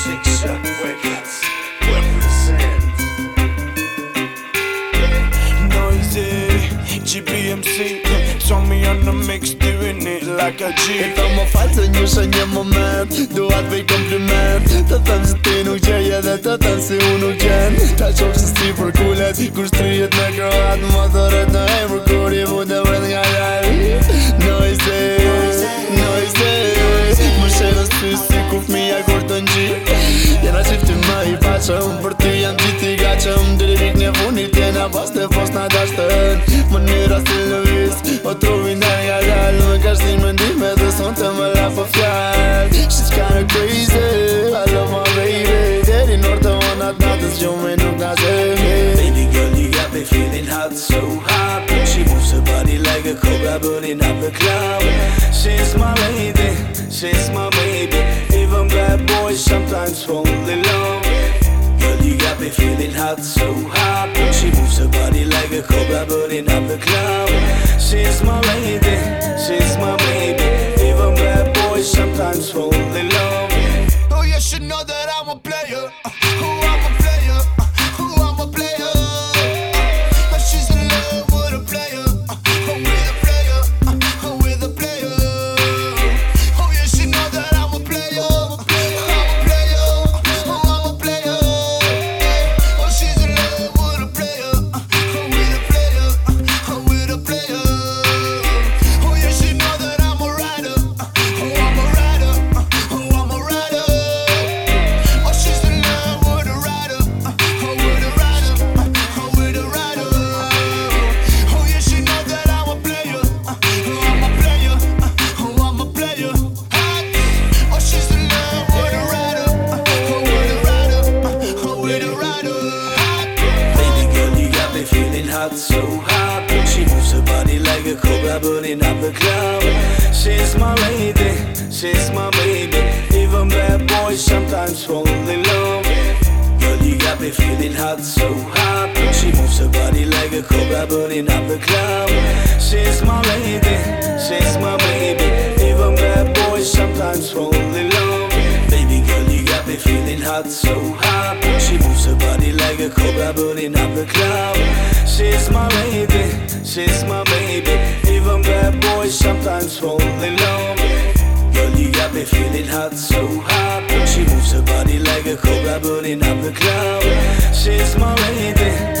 Sikësë rrëkësë, representë Nojzi, GBMC Somi on the mix, doin' it like a G E të më fajtë të njusha një moment Duhat për i kompliment Të tëndë që ti nuk gjejë dhe të tëndë si unë nuk gjenë Të qokësë si përkullet, kur shtrijet në këratë Më thërët në hejë, i vëndë dhe vëndë nga jajë gatshëm Për ty janë gjithi gatshëm Dere rik një funi tjena Pas të fos në gatshëm Më një si në vis O të vina nga lal Më ka shtin më ndime Dhe son të më la po fjall She's kinda crazy I love my baby Deri nër të vona të natës Gjume nuk nga zemi Baby girl you got me feeling hot So hot She moves her body like a cobra Burning up the cloud She's my lady She's my baby Even bad boys sometimes fall not so hot. She moves her body like a cobra burning up the cloud. She's my lady, she's my baby. Even bad boys sometimes fall in love. Oh, you should know that I'm a player. Uh. got so hot, she moves her body like a cobra burning up the cloud She's my lady, she's my baby Even bad boys sometimes fall in love Girl, you got me feeling hot, so hot she moves her body like a cobra burning up the cloud so hot, She moves her body like a cobra, burning up the cloud. She's my baby, she's my baby. Even bad boys sometimes fall in love. Girl, you got me feeling hot so hot. She moves her body like a cobra, burning up the cloud. She's my baby.